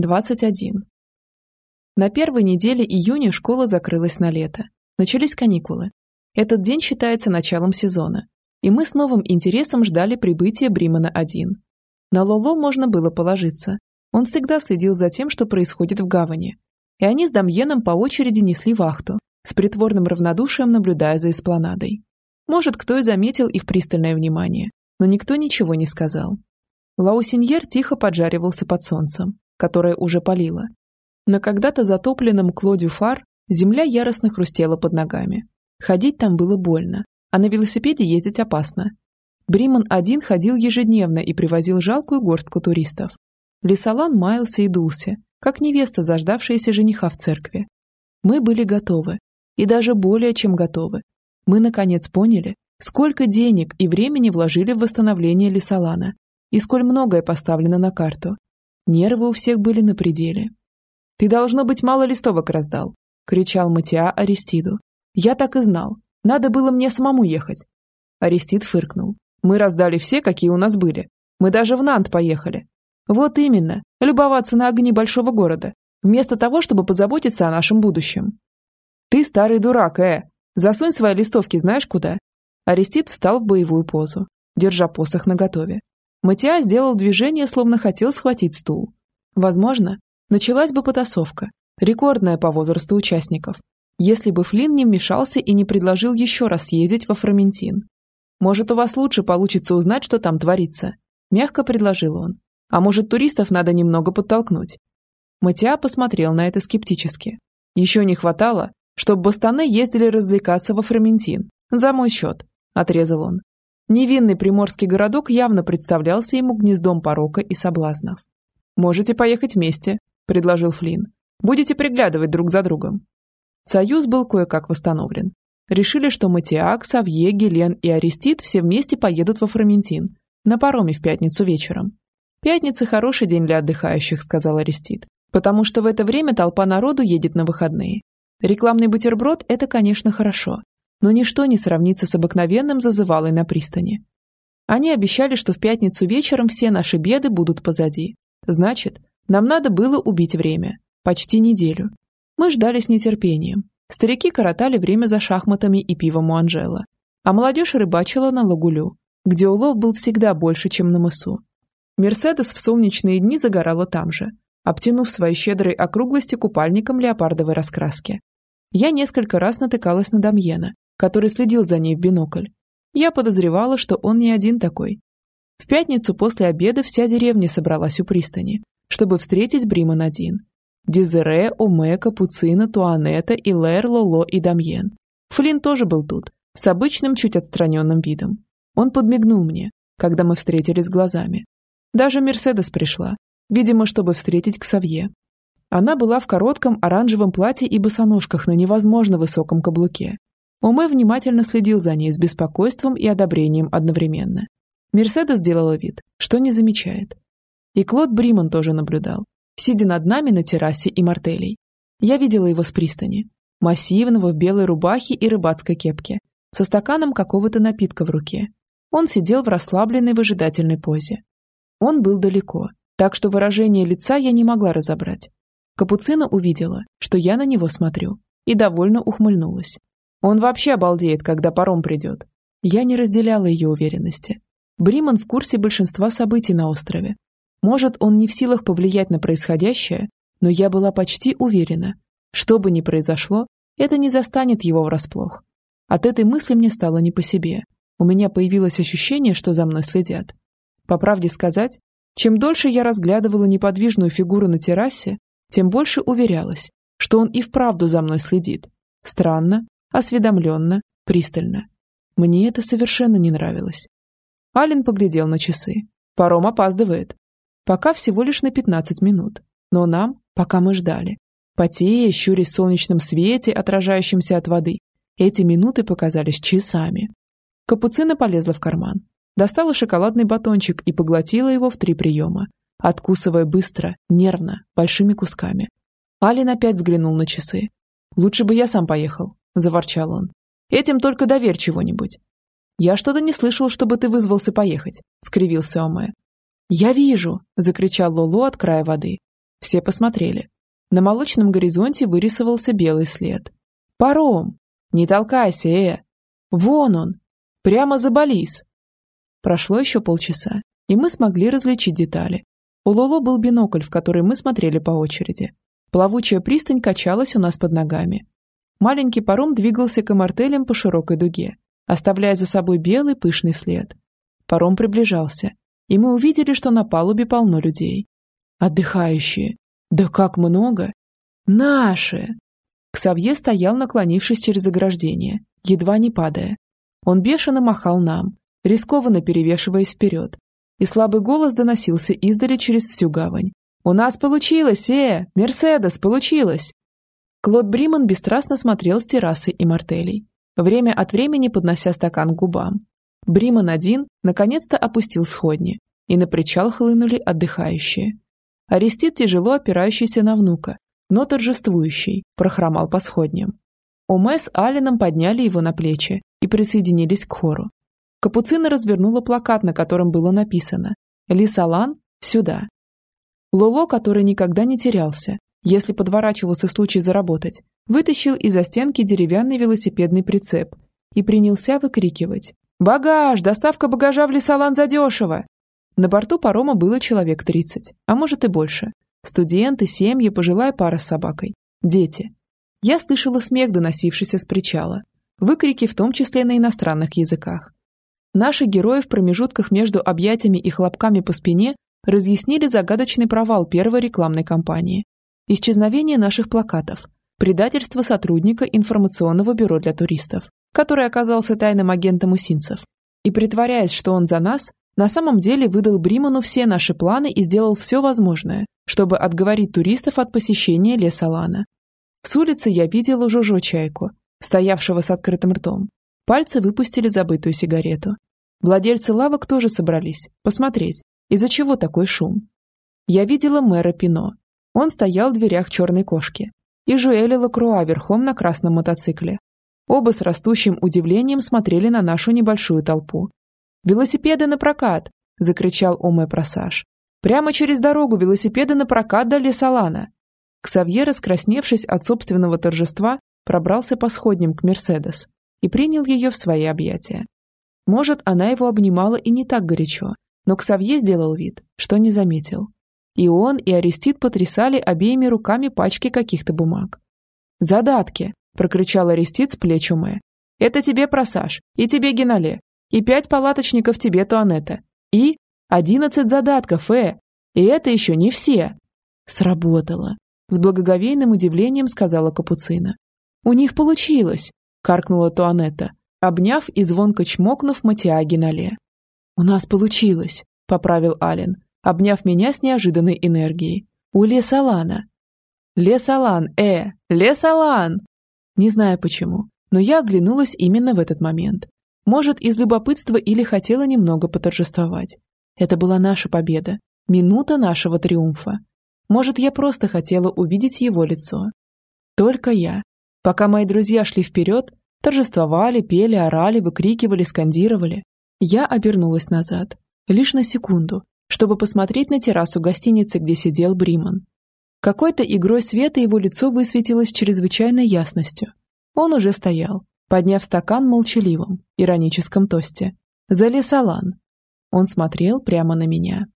21. На первой неделе июня школа закрылась на лето. Начались каникулы. Этот день считается началом сезона, и мы с новым интересом ждали прибытия Бримана-1. На Лоло можно было положиться. Он всегда следил за тем, что происходит в гавани. И они с Дамьеном по очереди несли вахту, с притворным равнодушием наблюдая за эспланадой. Может, кто и заметил их пристальное внимание, но никто ничего не сказал. Лаусиньер тихо поджаривался под солнцем, которое уже палило. На когда-то затопленном Клодю фар земля яростно хрустела под ногами. Ходить там было больно, а на велосипеде ездить опасно. Бриман один ходил ежедневно и привозил жалкую горстку туристов. Лесолан маялся и дулся, как невеста, заждавшаяся жениха в церкви. Мы были готовы, и даже более чем готовы. Мы, наконец, поняли, сколько денег и времени вложили в восстановление Лесолана, и сколь многое поставлено на карту. Нервы у всех были на пределе. «Ты, должно быть, мало листовок раздал», — кричал Матиа Аристиду. «Я так и знал. Надо было мне самому ехать». Аристид фыркнул. «Мы раздали все, какие у нас были. Мы даже в Нант поехали. Вот именно, любоваться на огни большого города, вместо того, чтобы позаботиться о нашем будущем». «Ты старый дурак, э! Засунь свои листовки знаешь куда?» Арестит встал в боевую позу, держа посох наготове. Матиа сделал движение, словно хотел схватить стул. Возможно, началась бы потасовка, рекордная по возрасту участников, если бы Флинн не вмешался и не предложил еще раз съездить во Фроментин. «Может, у вас лучше получится узнать, что там творится?» – мягко предложил он. «А может, туристов надо немного подтолкнуть?» Матиа посмотрел на это скептически. «Еще не хватало, чтобы бастаны ездили развлекаться во Фроментин. За мой счет», – отрезал он. Невинный приморский городок явно представлялся ему гнездом порока и соблазнов. «Можете поехать вместе», – предложил Флинн. «Будете приглядывать друг за другом». Союз был кое-как восстановлен. Решили, что Матиак, Савье, Гелен и Арестит все вместе поедут во Фроментин, на пароме в пятницу вечером. «Пятница – хороший день для отдыхающих», – сказал Арестит, «потому что в это время толпа народу едет на выходные. Рекламный бутерброд – это, конечно, хорошо, но ничто не сравнится с обыкновенным зазывалой на пристани. Они обещали, что в пятницу вечером все наши беды будут позади. Значит, нам надо было убить время. Почти неделю. Мы ждали с нетерпением. Старики коротали время за шахматами и пивом у Анжела. А молодежь рыбачила на лагулю, где улов был всегда больше, чем на мысу. Мерседес в солнечные дни загорала там же, обтянув свои щедрой округлости купальником леопардовой раскраски. Я несколько раз натыкалась на Дамьена, который следил за ней в бинокль. Я подозревала, что он не один такой. В пятницу после обеда вся деревня собралась у пристани, чтобы встретить Бриман-1. Дезере, Оме, Капуцина, Туанета, Илэр, Лоло и Дамьен. Флинн тоже был тут, с обычным чуть отстраненным видом. Он подмигнул мне, когда мы встретились глазами. Даже Мерседес пришла, видимо, чтобы встретить Ксавье. Она была в коротком оранжевом платье и босоножках на невозможно высоком каблуке, Уме внимательно следил за ней с беспокойством и одобрением одновременно. Мерседес сделала вид, что не замечает. И Клод Бриман тоже наблюдал, сидя над нами на террасе и мартелей. Я видела его с пристани, массивного в белой рубахе и рыбацкой кепке, со стаканом какого-то напитка в руке. Он сидел в расслабленной выжидательной позе. Он был далеко, так что выражение лица я не могла разобрать. Капуцина увидела, что я на него смотрю, и довольно ухмыльнулась. Он вообще обалдеет, когда паром придет. Я не разделяла ее уверенности. Бриман в курсе большинства событий на острове. Может, он не в силах повлиять на происходящее, но я была почти уверена, что бы ни произошло, это не застанет его врасплох. От этой мысли мне стало не по себе. У меня появилось ощущение, что за мной следят. По правде сказать, чем дольше я разглядывала неподвижную фигуру на террасе, тем больше уверялась, что он и вправду за мной следит. Странно, осведомленно, пристально. Мне это совершенно не нравилось. Ален поглядел на часы. Паром опаздывает. Пока всего лишь на 15 минут. Но нам, пока мы ждали, потея, щурясь в солнечном свете, отражающемся от воды, эти минуты показались часами. Капуцина полезла в карман, достала шоколадный батончик и поглотила его в три приема, откусывая быстро, нервно, большими кусками. Алин опять взглянул на часы. «Лучше бы я сам поехал», – заворчал он. «Этим только доверь чего-нибудь». «Я что-то не слышал, чтобы ты вызвался поехать», – скривился Оме. «Я вижу!» – закричал Лоло от края воды. Все посмотрели. На молочном горизонте вырисовался белый след. «Паром! Не толкайся, э! Вон он! Прямо за Балис!» Прошло еще полчаса, и мы смогли различить детали. У Лоло был бинокль, в который мы смотрели по очереди. Плавучая пристань качалась у нас под ногами. Маленький паром двигался к амартелям по широкой дуге, оставляя за собой белый пышный след. Паром приближался, и мы увидели, что на палубе полно людей. Отдыхающие. Да как много! Наши! Ксавье стоял, наклонившись через ограждение, едва не падая. Он бешено махал нам, рискованно перевешиваясь вперед, и слабый голос доносился издали через всю гавань. «У нас получилось, э! Мерседес, получилось!» Клод Бриман бесстрастно смотрел с террасы и мартелей, время от времени поднося стакан к губам. Бриман один наконец-то опустил сходни, и на причал хлынули отдыхающие. Арестит, тяжело опирающийся на внука, но торжествующий, прохромал по сходням. Оме с Алином подняли его на плечи и присоединились к хору. Капуцина развернула плакат, на котором было написано «Лисалан, сюда». Лоло, который никогда не терялся, если подворачивался случай заработать, вытащил из-за стенки деревянный велосипедный прицеп и принялся выкрикивать «Багаж! Доставка багажа в Лисалан задешево!» На борту парома было человек 30, а может и больше. Студенты, семьи, пожилая пара с собакой, дети. Я слышала смех, доносившийся с причала. Выкрики в том числе на иностранных языках. Наши герои в промежутках между объятиями и хлопками по спине разъяснили загадочный провал первой рекламной кампании. Исчезновение наших плакатов, предательство сотрудника информационного бюро для туристов, который оказался тайным агентом усинцев. И притворяясь, что он за нас, на самом деле выдал Бриману все наши планы и сделал все возможное, чтобы отговорить туристов от посещения леса Лана. С улицы я видела Жужо Чайку, стоявшего с открытым ртом, Пальцы выпустили забытую сигарету. Владельцы лавок тоже собрались, посмотреть, из-за чего такой шум. Я видела мэра Пино. Он стоял в дверях черной кошки. И Жуэля Лакруа верхом на красном мотоцикле. Оба с растущим удивлением смотрели на нашу небольшую толпу. «Велосипеды на прокат!» – закричал Оме Просаж. «Прямо через дорогу велосипеды на прокат до Лесолана!» Ксавье, раскрасневшись от собственного торжества, пробрался по сходням к Мерседес и принял ее в свои объятия. Может, она его обнимала и не так горячо, но Ксавье сделал вид, что не заметил. И он, и Арестит потрясали обеими руками пачки каких-то бумаг. «Задатки!» – прокричал Арестит с плеч Уме. «Это тебе просаж, и тебе Генале, и пять палаточников тебе Туанетта, и одиннадцать задатков, э! И это еще не все!» «Сработало!» – с благоговейным удивлением сказала Капуцина. «У них получилось! каркнула Туанетта, обняв и звонко чмокнув Матиаги на ле. «У нас получилось», — поправил Ален, обняв меня с неожиданной энергией. «У Лесалана». «Лесалан, э! Лесалан!» Не знаю почему, но я оглянулась именно в этот момент. Может, из любопытства или хотела немного поторжествовать. Это была наша победа, минута нашего триумфа. Может, я просто хотела увидеть его лицо. Только я, Пока мои друзья шли вперед, торжествовали, пели, орали, выкрикивали, скандировали, я обернулась назад, лишь на секунду, чтобы посмотреть на террасу гостиницы, где сидел Бриман. Какой-то игрой света его лицо высветилось чрезвычайной ясностью. Он уже стоял, подняв стакан молчаливым, ироническом тосте. «За лесолан!» Он смотрел прямо на меня.